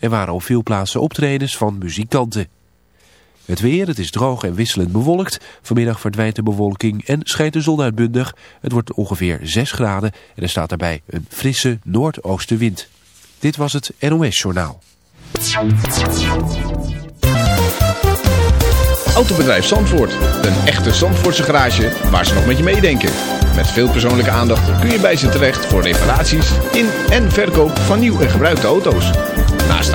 Er waren op veel plaatsen optredens van muzikanten. Het weer, het is droog en wisselend bewolkt. Vanmiddag verdwijnt de bewolking en schijnt de zon uitbundig. Het wordt ongeveer 6 graden en er staat daarbij een frisse noordoostenwind. Dit was het NOS Journaal. Autobedrijf Zandvoort. Een echte Zandvoortse garage waar ze nog met je meedenken. Met veel persoonlijke aandacht kun je bij ze terecht voor reparaties in en verkoop van nieuw en gebruikte auto's.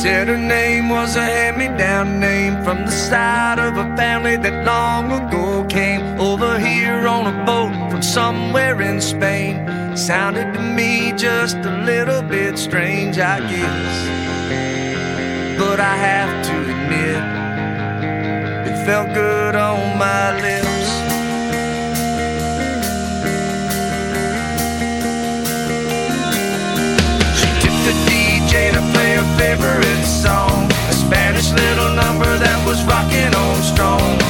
Said her name was a hand-me-down name from the side of a family that long ago came over here on a boat from somewhere in Spain. Sounded to me just a little bit strange, I guess. But I have to admit, it felt good on my lips. Little number that was rocking on strong.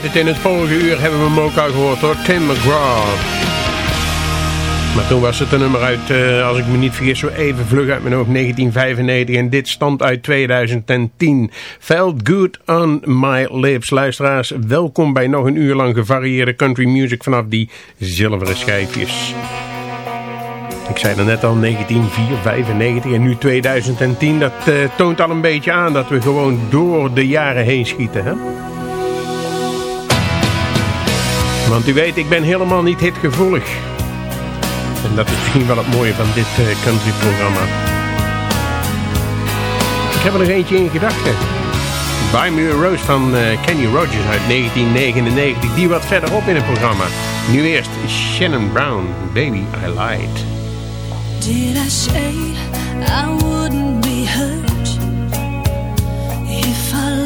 Het, in het vorige uur hebben we hem ook al gehoord hoor, Tim McGraw. Maar toen was het een nummer uit, uh, als ik me niet vergis, zo even vlug uit mijn hoofd, 1995. En dit stond uit 2010. Felt Good on My Lips. Luisteraars, welkom bij nog een uur lang gevarieerde country music vanaf die zilveren schijfjes. Ik zei er net al 1995 en nu 2010. Dat uh, toont al een beetje aan dat we gewoon door de jaren heen schieten. Hè? Want u weet, ik ben helemaal niet hitgevoelig. En dat is misschien wel het mooie van dit uh, country-programma. Ik heb er nog eentje in gedachten. Buy Me a Rose van uh, Kenny Rogers uit 1999. Die wat verderop in het programma. Nu eerst Shannon Brown, Baby I Lied. Did I say I wouldn't be hurt if I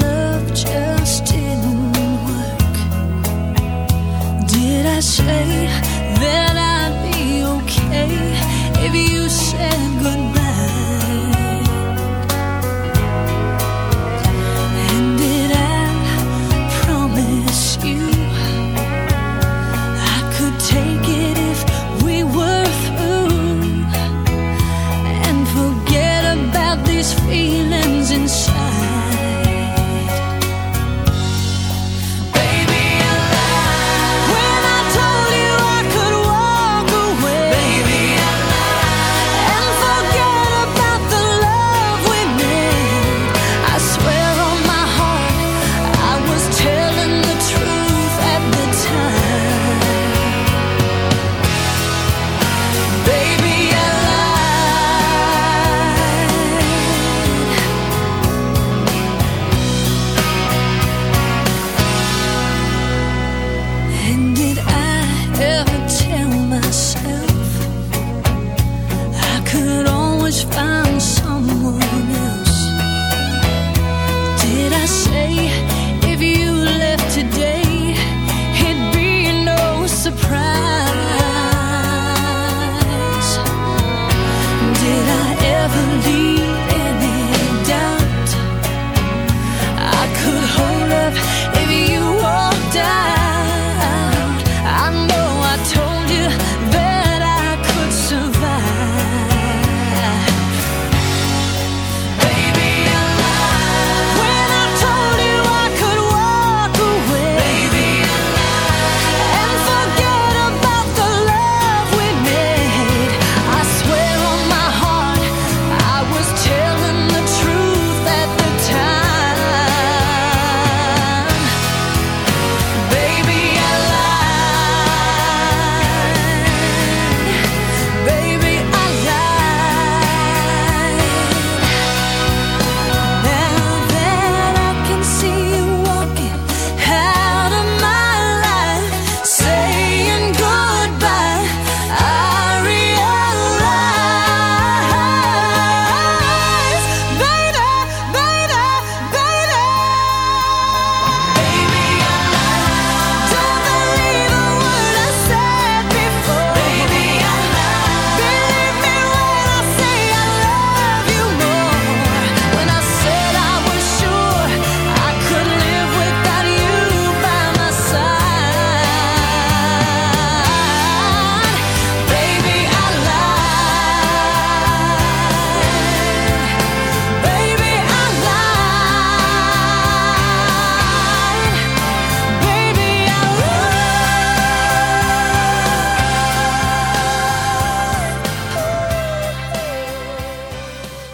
just Say that I'd be okay if you said goodbye?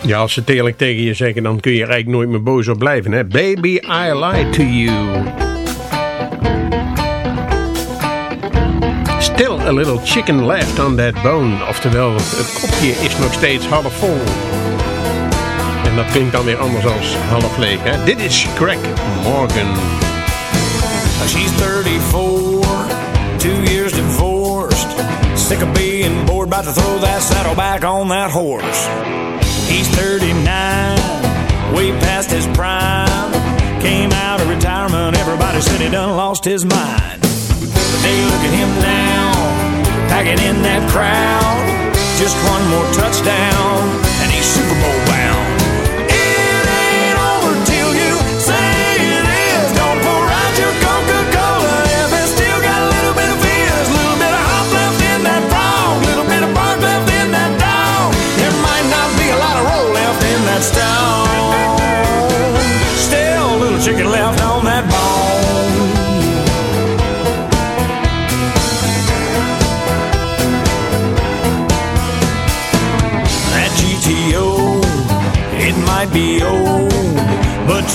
Ja, als ze eerlijk tegen je zeggen, dan kun je er eigenlijk nooit meer boos op blijven. Hè? Baby, I lied to you. Still a little chicken left on that bone. Oftewel, het kopje is nog steeds half vol. En dat klinkt dan weer anders als half leeg. Hè? Dit is Craig Morgan. She's 34, two years divorced. Sick of being bored, about to throw that saddle back on that horse. He's 39, way past his prime. Came out of retirement, everybody said he done lost his mind. But they look at him now, packing in that crowd. Just one more touchdown,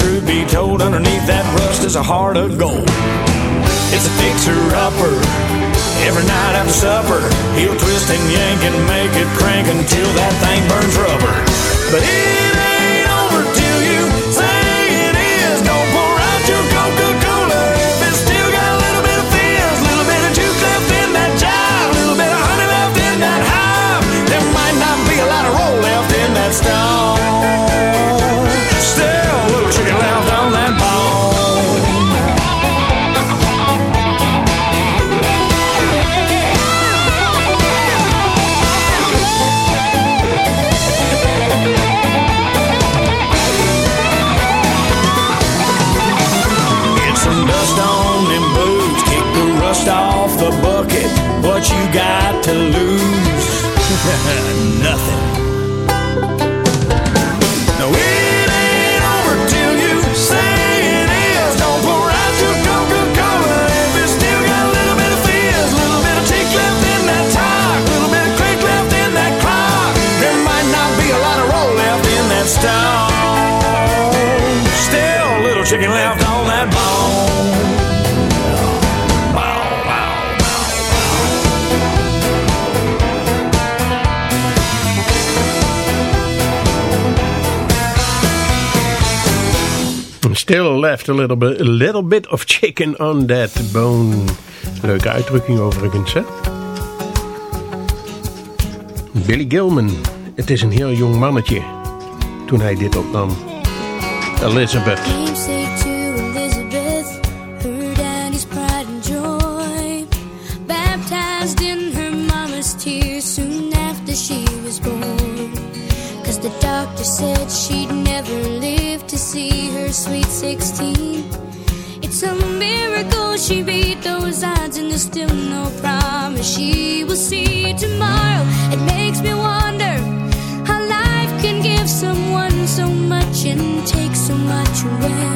truth be told, underneath that rust is a heart of gold. It's a fixer-upper. Every night after supper, he'll twist and yank and make it crank until that thing burns rubber. But it ain't left a little bit, a little bit of chicken on that bone. Leuke uitdrukking overigens, hè? Billy Gilman. Het is een heel jong mannetje toen hij dit opnam. Elizabeth. she beat those odds and there's still no promise she will see tomorrow. It makes me wonder how life can give someone so much and take so much away.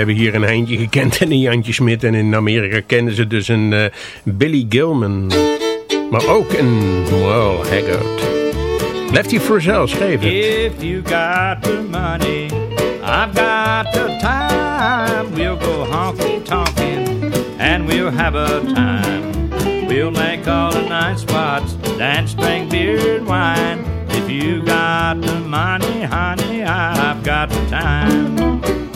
Hebben hier een Heintje gekend en een Jantje Smit. En in Amerika kennen ze dus een eh, Billy Gilman. Maar ook een Merle Haggard. Lefty Frizzell schreef het. If you got the money, I've got the time. We'll go honky tonkin' and we'll have a time. We'll make all the night spots, dance, drink beer and wine. If you got the money, honey, I've got the time.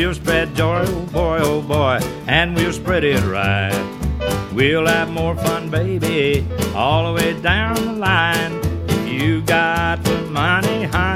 We'll spread joy, oh boy, oh boy, and we'll spread it right. We'll have more fun, baby, all the way down the line. You got the money, honey,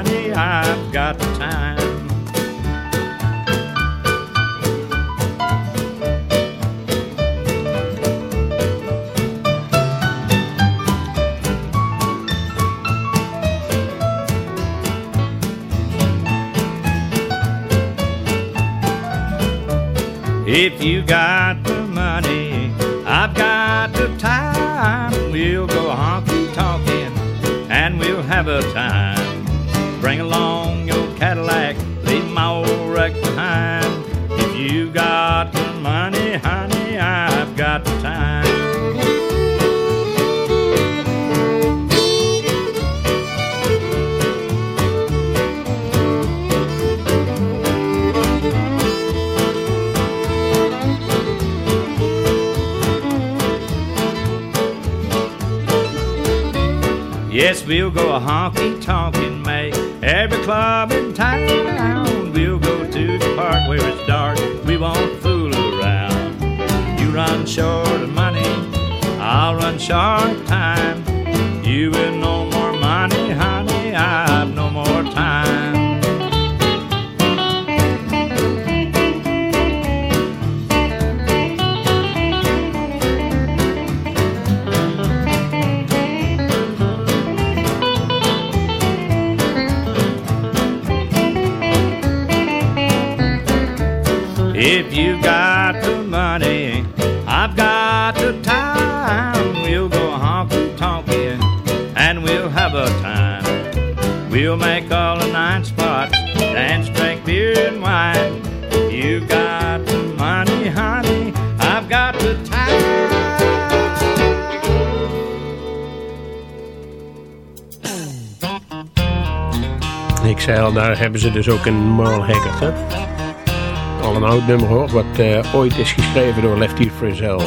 you got the money, I've got the time. We'll go honky tonkin' and we'll have a time. We'll go a honky tonk and make every club in town. We'll go to the park where it's dark. We won't fool around. You run short of money, I'll run short of time. You with no more money, honey, We'll make all the night spots, dance, drink beer and wine. You got the money, honey, I've got the time. Ik zei al, daar hebben ze dus ook een Merle Haggard. Hè? Al een oud nummer hoor, wat eh, ooit is geschreven door Lefty Frizzell.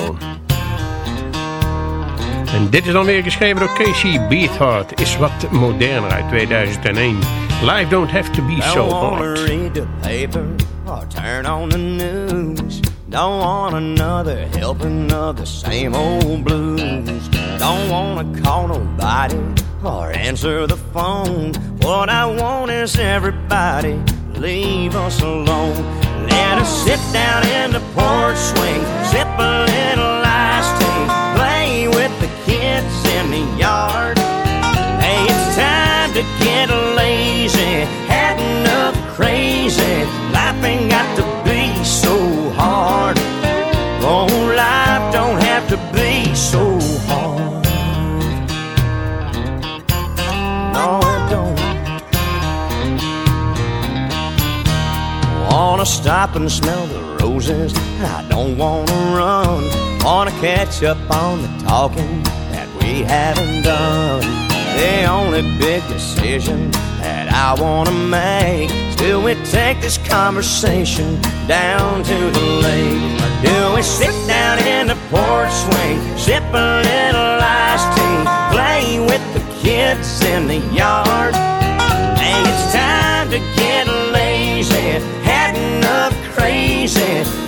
En dit is dan weer geschreven door Casey Beathard. Is wat moderner uit 2001. Life don't have to be so hard. read the paper or turn on the news. Don't want another helping of the same old blues. Don't wanna call nobody or answer the phone. What I want is everybody leave us alone. Let us sit down in the porch swing, sip a little yard. Hey, it's time to get lazy, had enough crazy. Life ain't got to be so hard. Oh, life don't have to be so hard. No, it don't. Wanna stop and smell the roses. I don't wanna run. Wanna catch up on the talking we haven't done. The only big decision that I wanna make. Still, we take this conversation down to the lake. Do we sit down in the porch swing, sip a little iced tea, play with the kids in the yard? Hey, it's time to get lazy. Had enough crazy.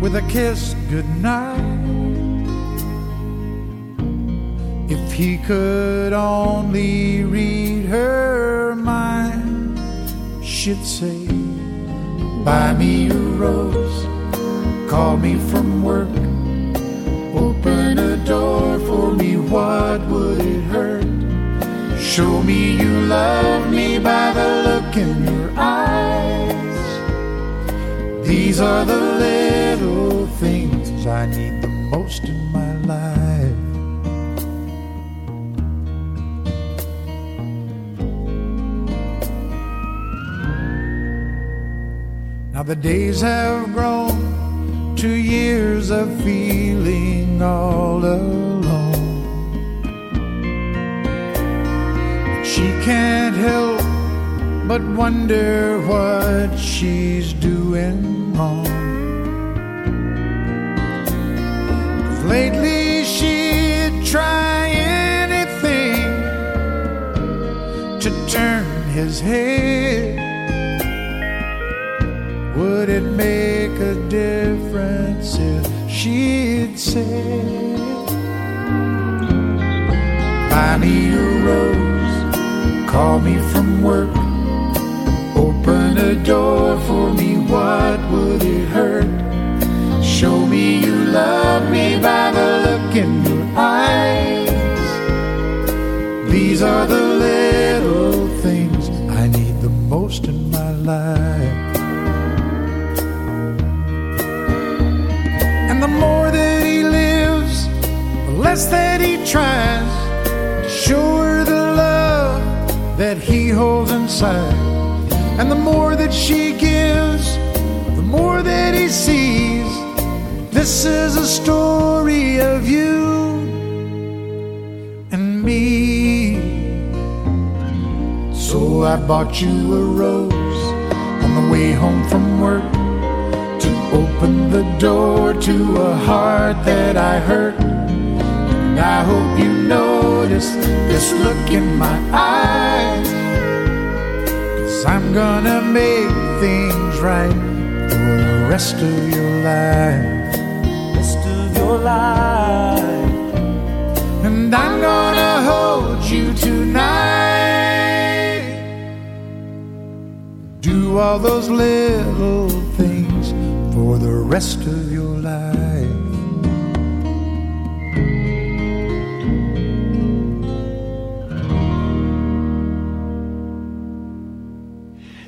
With a kiss goodnight. If he could only read her mind, she'd say, Buy me a rose, call me from work, open a door for me, what would it hurt? Show me you love me by the look in your eyes. These are the little things I need the most in my life. Now the days have grown to years of feeling all alone. She can't help but wonder what she's doing wrong. Lately she'd try anything to turn his head. Would it make a difference if she'd say, Buy me a rose, call me from work, open a door for me, what would it hurt? Show me love me by the look in your eyes. These are the little things I need the most in my life. And the more that he lives, the less that he tries to show her the love that he holds inside. And the more that she gives, the more that he sees. This is a story of you and me. So I bought you a rose on the way home from work to open the door to a heart that I hurt. And I hope you notice this look in my eyes. Cause I'm gonna make things right for the rest of your life. Life. And I'm gonna hold you tonight. Do all those little things for the rest of your life.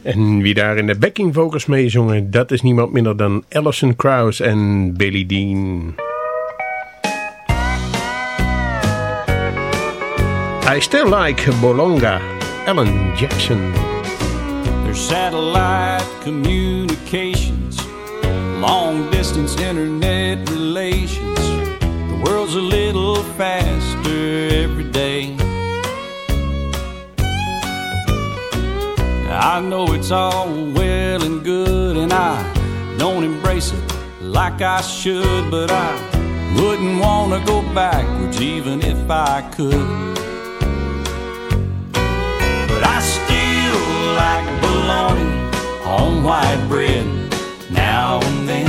En wie daar in de backing vocals mee zongen, dat is niemand minder dan Alison Krauss en Billy Dean. I still like Bologna, Alan Jackson. There's satellite communications, long distance internet relations. The world's a little faster every day. I know it's all well and good, and I don't embrace it like I should, but I wouldn't want to go backwards even if I could. Like bologna on white bread. Now and then,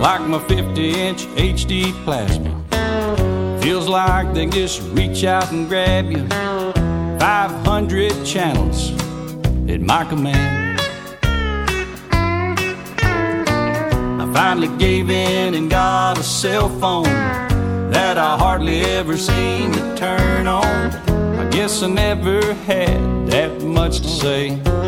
like my 50 inch HD plasma. Feels like they just reach out and grab you. 500 channels at my command. I finally gave in and got a cell phone that I hardly ever seem to turn on. I guess I never had that much to say.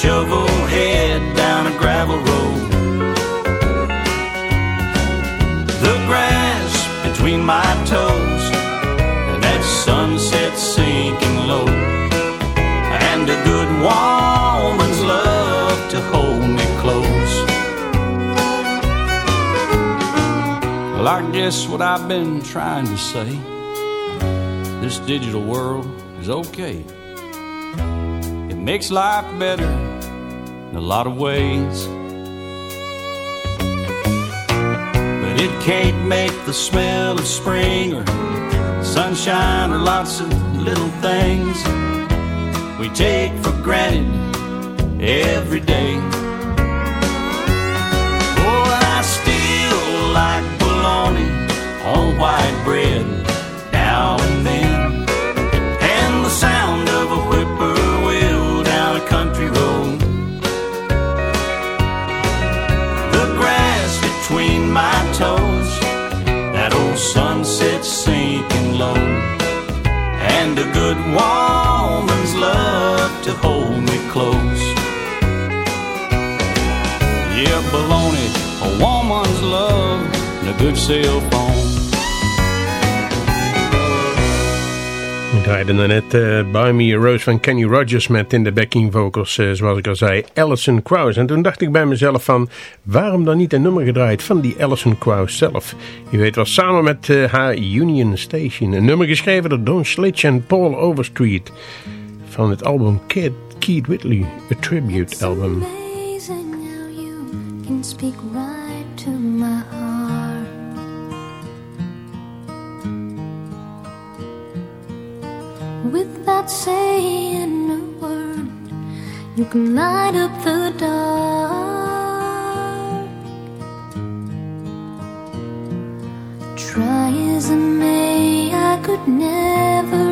shovel head down a gravel road. The grass between my toes, and that sunset sinking low, and a good woman's love to hold me close. Well, I guess what I've been trying to say this digital world is okay. It makes life better in a lot of ways. But it can't make the smell of spring or sunshine or lots of little things we take for granted every day. Oh, I still like bologna on white bread good cell phone. Ik draaide daarnet uh, Buy Me a Rose van Kenny Rogers met in de backing vocals, eh, zoals ik al zei, Alison Krauss. En toen dacht ik bij mezelf van, waarom dan niet een nummer gedraaid van die Alison Krauss zelf? Je weet wel, samen met eh, haar Union Station. Een nummer geschreven door Don Slitch en Paul Overstreet. Van het album Keith, Keith Whitley, a tribute album. amazing how you can speak right Without saying a word, you can light up the dark. Try as I may, I could never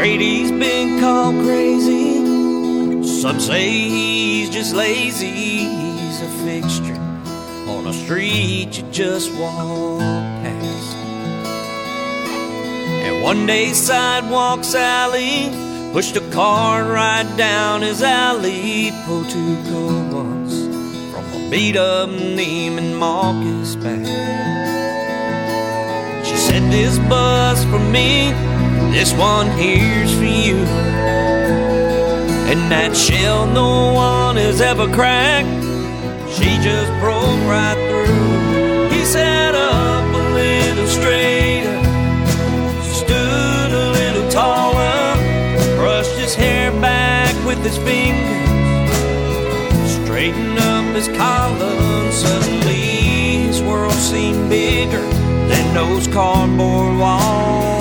Grady's been called crazy. Some say he's just lazy. He's a fixture on a street you just walk past. And one day, sidewalk Sally pushed a car right down his alley. Pulled two ones from a beat up Neiman Marcus bag. She said, This bus for me, this one here's for you. And that shell no one has ever cracked, she just broke right through. He sat up a little straighter, stood a little taller, brushed his hair back with his fingers, straightened up his collar, suddenly his world seemed bigger than those cardboard walls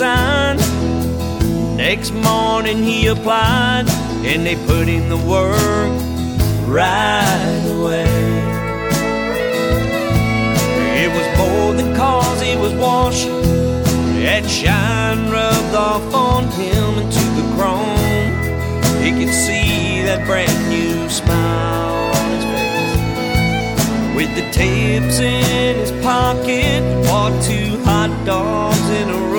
sign. Next morning he applied, and they put in the work right away. It was more than cause he was washing. That shine rubbed off on him into the chrome. He could see that brand new smile on his face. With the tips in his pocket, bought two hot dogs in a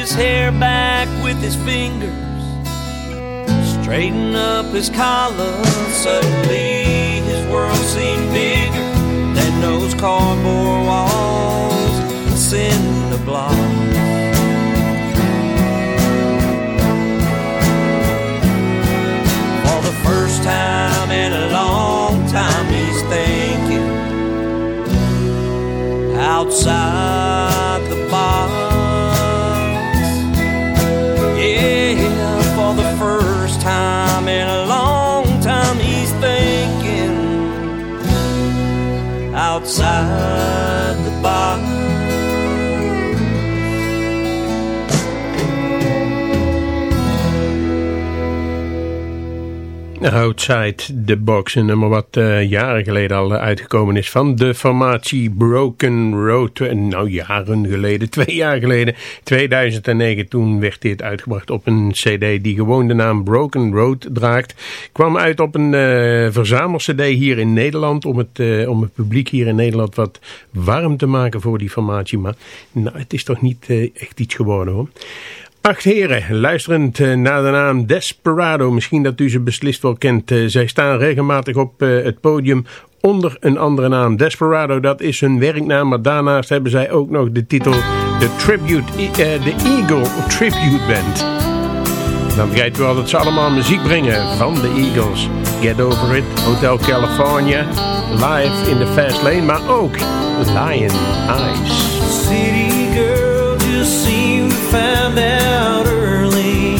his hair back with his fingers, straighten up his collar. Suddenly, his world seemed bigger than those cardboard walls and cinder blocks. For the first time in a long time, he's thinking outside the box. The first time in a long time, he's thinking outside the box. Outside the Box, een nummer wat eh, jaren geleden al uitgekomen is van de formatie Broken Road. Nou, jaren geleden, twee jaar geleden, 2009, toen werd dit uitgebracht op een cd die gewoon de naam Broken Road draagt. Kwam uit op een uh, verzamel-cd hier in Nederland, om het, eh, om het publiek hier in Nederland wat warm te maken voor die formatie. Maar nou, het is toch niet echt iets geworden hoor. Acht heren, luisterend eh, naar de naam Desperado. Misschien dat u ze beslist wel kent. Eh, zij staan regelmatig op eh, het podium onder een andere naam. Desperado, dat is hun werknaam. Maar daarnaast hebben zij ook nog de titel The Tribute, de Eagle Tribute Band. Dan begrijpt u al dat ze allemaal muziek brengen van de Eagles. Get Over It, Hotel California, Live in the Fast Lane, maar ook Lion Eyes. Find out early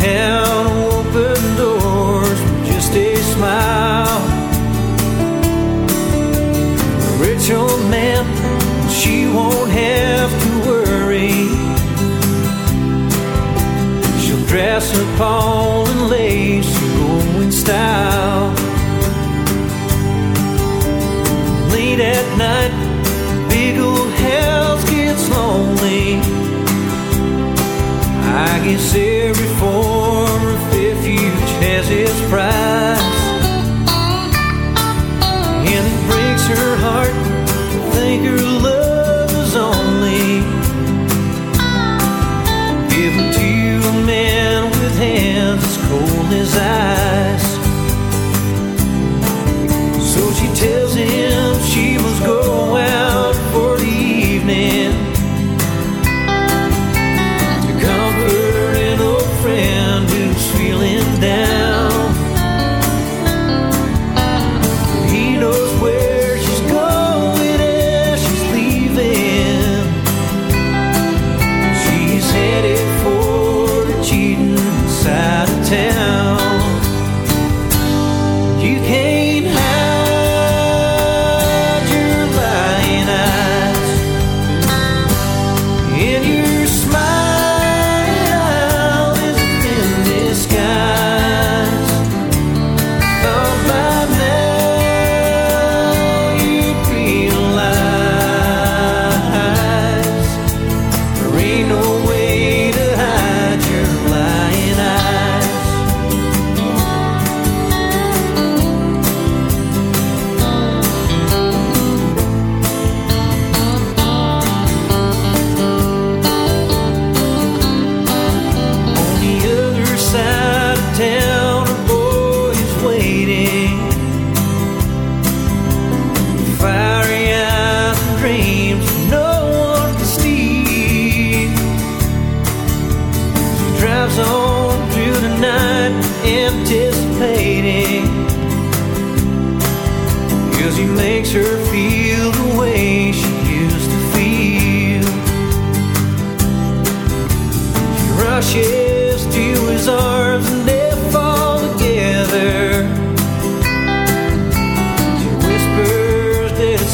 how to open doors with just a smile. A rich old man, she won't have to worry. She'll dress her Paul and lace her going style. Late at night, guess every form of refuge has its price. And it breaks her heart to think her love is only given to a man with hands as cold as ice.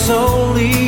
That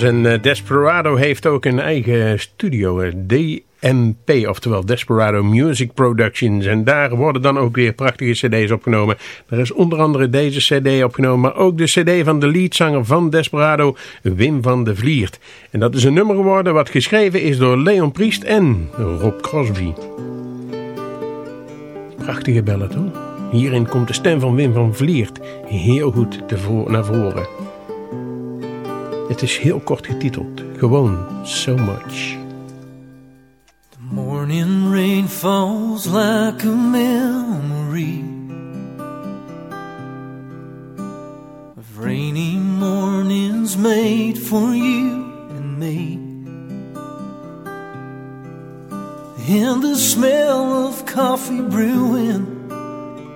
Dus. En eh, Desperado heeft ook een eigen studio. eh, DMP, oftewel Desperado Music Productions. En daar worden dan ook weer prachtige cd's opgenomen. Er is onder andere deze cd opgenomen, maar ook de cd van de leadzanger van Desperado, Wim van de Vliert. En dat is een nummer geworden wat geschreven is door Leon Priest en Rob Crosby. Prachtige ballad hoor. Hierin komt de stem van Wim van Vliert heel goed naar voren. Het is heel kort getiteld. Gewoon So Much. The morning rain falls like a memory of rainy mornings made for you and me. And the smell of coffee brewing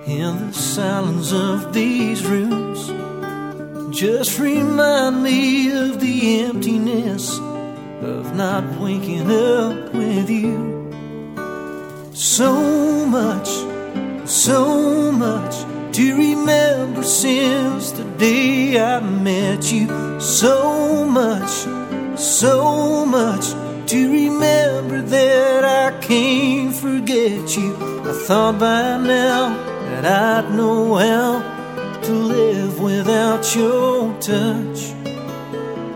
in the silence of these rooms just remind me of the emptiness of not waking up with you. So much, so much to remember since the day I met you. So much, so much to remember that I can't forget you. I thought by now that I'd know live without your touch.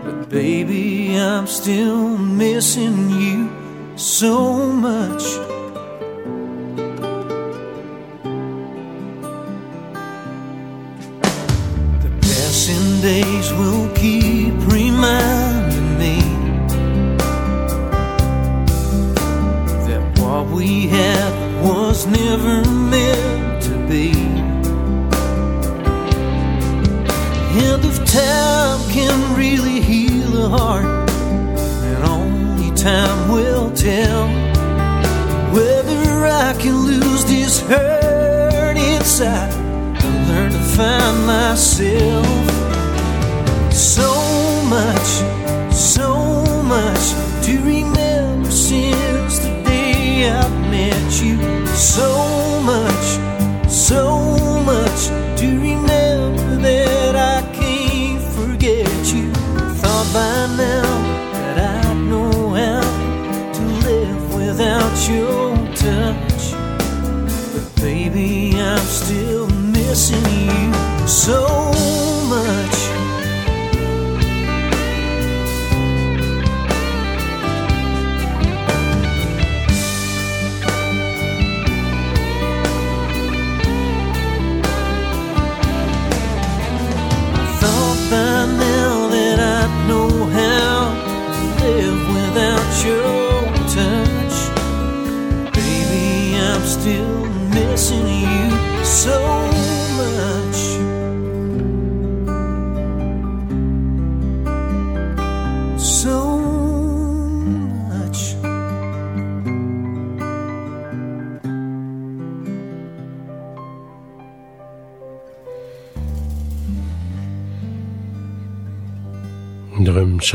But baby, I'm still missing you so much. The passing days will keep tell whether I can lose this hurt inside and learn to find myself. So much, so much to remember since the day I met you. So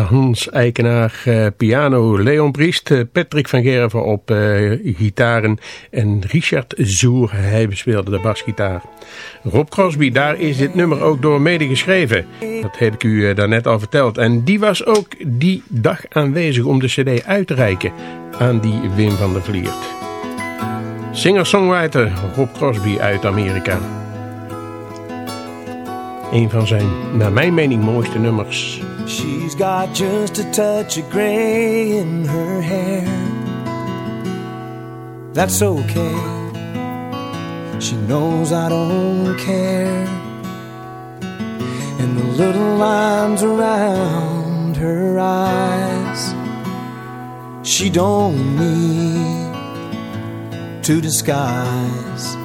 Hans Eikenaar eh, piano, Leon Priest, eh, Patrick van Gerven op eh, gitaren en Richard Zoer, hij bespeelde de basgitaar. Rob Crosby, daar is dit nummer ook door mede geschreven. Dat heb ik u daarnet al verteld. En die was ook die dag aanwezig om de cd uit te reiken aan die Wim van der Vliert. Singer-songwriter Rob Crosby uit Amerika. Een van zijn, naar mijn mening, mooiste nummers. She's got just a touch of gray in her hair. That's okay. She knows I don't care. And the little lines around her eyes. She don't need to disguise.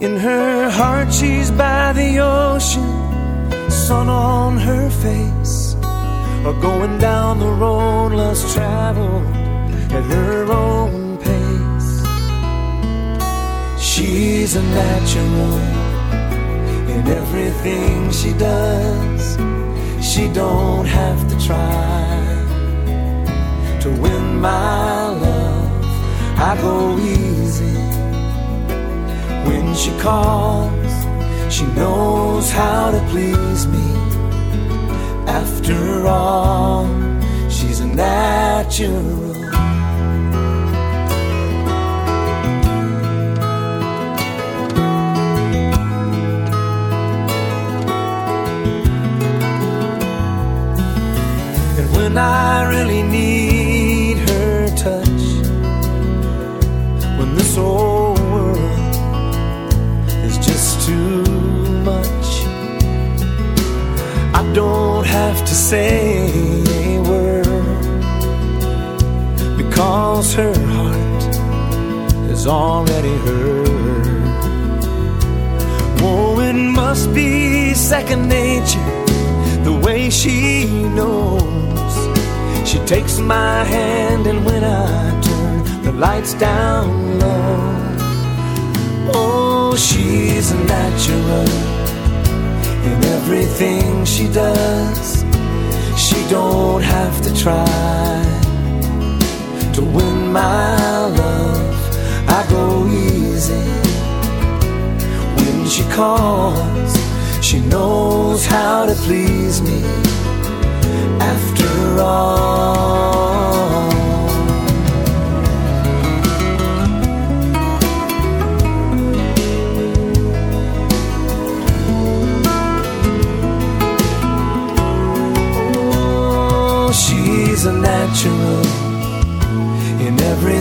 In her heart, she's by the ocean, sun on her face, or going down the road less traveled at her own pace. She's a natural in everything she does. She don't have to try to win my love. I go easy when she calls. She knows how to please me. After all, she's a natural. And when I really need say a word because her heart is already hurt. Oh, it must be second nature the way she knows. She takes my hand, and when I turn the lights down low, oh, she's a natural in everything she does. Don't have to try to win my love. I go easy when she calls. She knows how to please me. After all.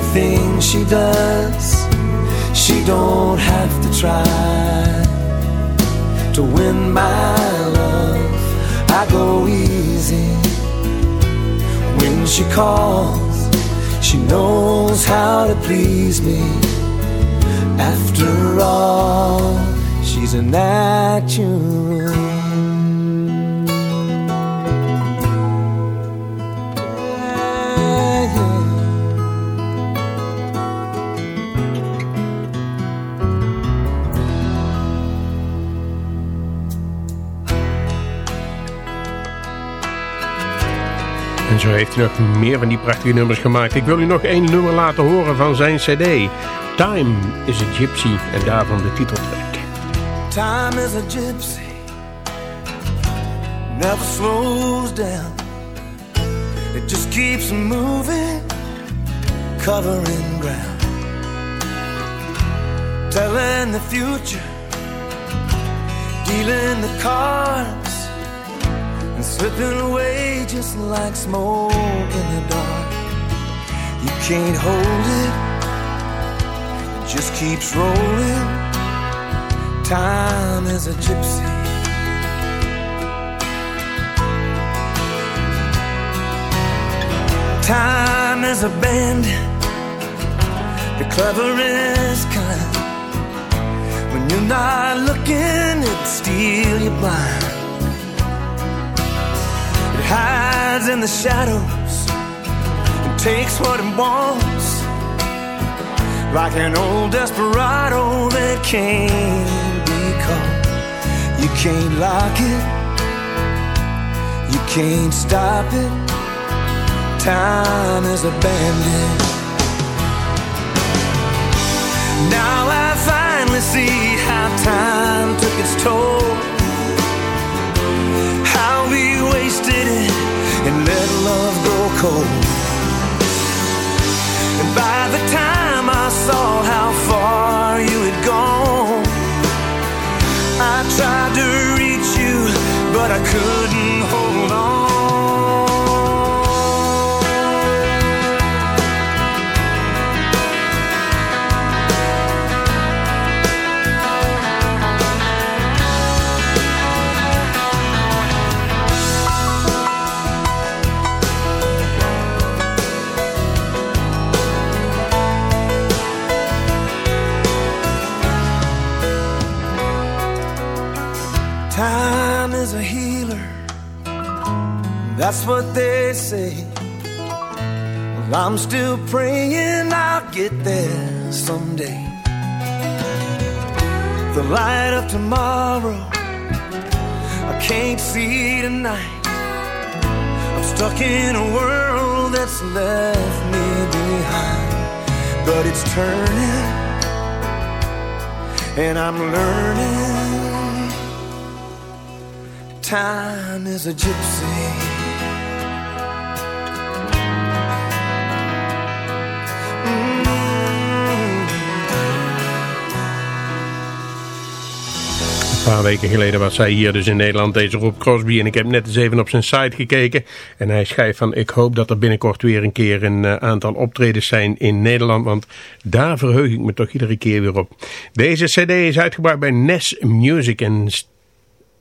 Everything she does. She don't have to try to win my love. I go easy when she calls. She knows how to please me. After all, she's a natural. Zo heeft hij nog meer van die prachtige nummers gemaakt. Ik wil u nog één nummer laten horen van zijn cd. Time is a Gypsy en daarvan de titeltrack. Time is a gypsy, never slows down. It just keeps moving, covering ground. Telling the future, dealing the cards, slipping away just like smoke in the dark. You can't hold it, it just keeps rolling. Time is a gypsy. Time is a bandit, the cleverest kind. When you're not looking, it steal your blind. Hides in the shadows and takes what it wants, like an old desperado that can't be caught. You can't lock it, you can't stop it. Time is a bandit. Now I finally see how time took its toll. Wasted it and let love grow cold. And by the time I saw how far you had gone, I tried to reach you, but I couldn't hold on. That's what they say. Well, I'm still praying I'll get there someday. The light of tomorrow, I can't see tonight. I'm stuck in a world that's left me behind. But it's turning, and I'm learning. Time is a gypsy. Een paar weken geleden was hij hier dus in Nederland, deze Rob Crosby. En ik heb net eens even op zijn site gekeken. En hij schrijft van, ik hoop dat er binnenkort weer een keer een eh, aantal optredens zijn in Nederland. Want daar verheug ik me toch iedere keer weer op. Deze cd is uitgebracht bij Nes Music. En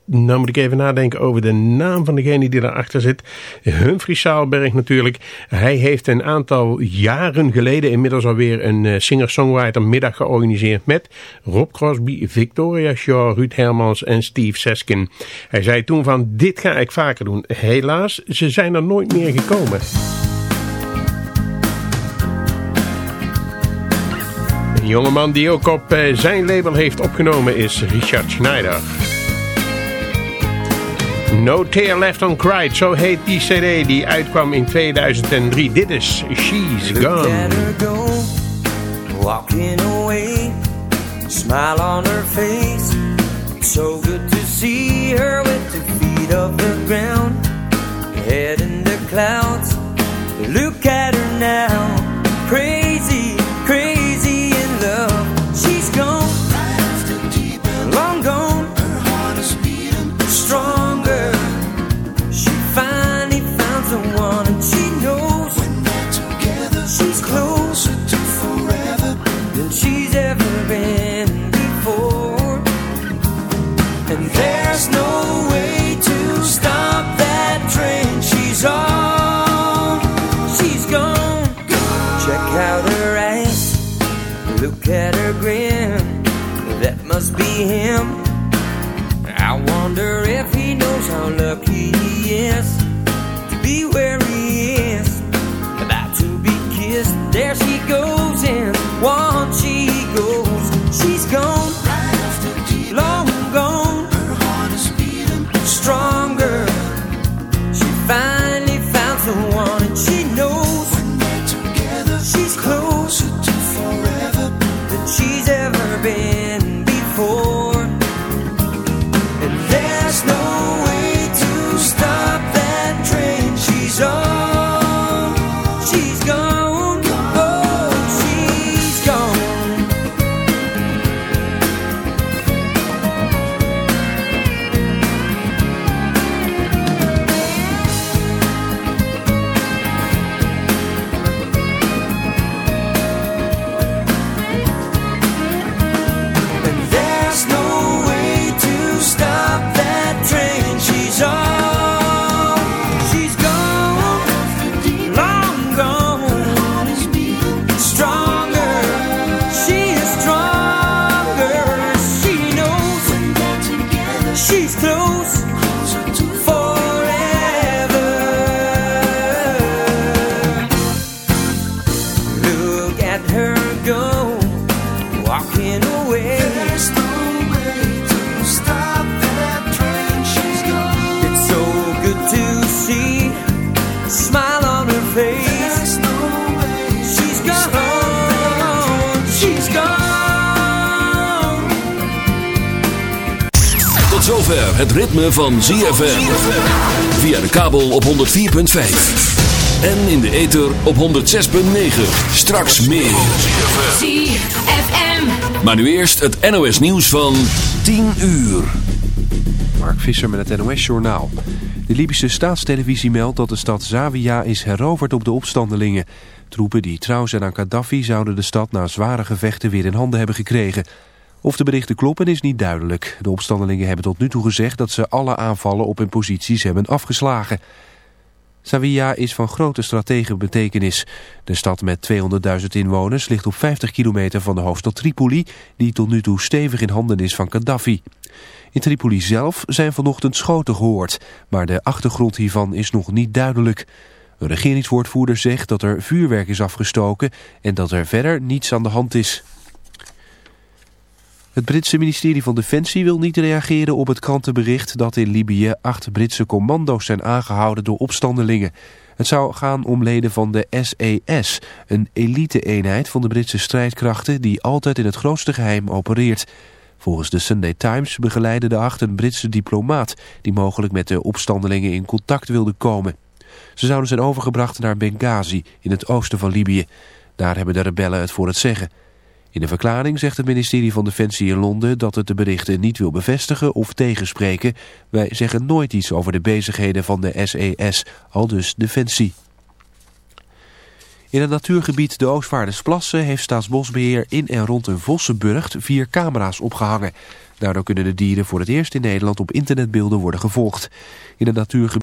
nou moet ik even nadenken over de naam van degene die daarachter zit. Humphrey Saalberg natuurlijk. Hij heeft een aantal jaren geleden inmiddels alweer een eh, singer-songwriter middag georganiseerd met Rob Crosby, Victoria Shaw, Ruud Hermans en Steve Seskin. Hij zei toen van dit ga ik vaker doen. Helaas, ze zijn er nooit meer gekomen. Een jongeman die ook op eh, zijn label heeft opgenomen is Richard Schneider. No Tear Left Uncried, zo heet die cd die uitkwam in 2003. Dit is She's Look Gone. at her go, walking away, smile on her face. So good to see her with the feet off the ground, head in the clouds. Look at at her grin. That must be him. I wonder if he knows how lucky he is to be where he is. About to be kissed, there she goes, and once she goes, she's gone. Zover het ritme van ZFM. Via de kabel op 104.5. En in de ether op 106.9. Straks meer. ZFM. Maar nu eerst het NOS nieuws van 10 uur. Mark Visser met het NOS-journaal. De Libische staatstelevisie meldt dat de stad Zawiya is heroverd op de opstandelingen. Troepen die trouw zijn aan Gaddafi zouden de stad na zware gevechten weer in handen hebben gekregen. Of de berichten kloppen is niet duidelijk. De opstandelingen hebben tot nu toe gezegd dat ze alle aanvallen op hun posities hebben afgeslagen. Zawiya is van grote strategische betekenis. De stad met 200.000 inwoners ligt op 50 kilometer van de hoofdstad Tripoli... die tot nu toe stevig in handen is van Gaddafi. In Tripoli zelf zijn vanochtend schoten gehoord... maar de achtergrond hiervan is nog niet duidelijk. Een regeringswoordvoerder zegt dat er vuurwerk is afgestoken... en dat er verder niets aan de hand is. Het Britse ministerie van Defensie wil niet reageren op het krantenbericht dat in Libië acht Britse commando's zijn aangehouden door opstandelingen. Het zou gaan om leden van de SES, een elite-eenheid van de Britse strijdkrachten die altijd in het grootste geheim opereert. Volgens de Sunday Times begeleidde de acht een Britse diplomaat die mogelijk met de opstandelingen in contact wilde komen. Ze zouden zijn overgebracht naar Benghazi in het oosten van Libië. Daar hebben de rebellen het voor het zeggen. In een verklaring zegt het ministerie van Defensie in Londen dat het de berichten niet wil bevestigen of tegenspreken. Wij zeggen nooit iets over de bezigheden van de SES, al dus Defensie. In het natuurgebied de Oostvaardersplassen heeft Staatsbosbeheer in en rond een Vossenburgt vier camera's opgehangen. Daardoor kunnen de dieren voor het eerst in Nederland op internetbeelden worden gevolgd. In het natuurgebied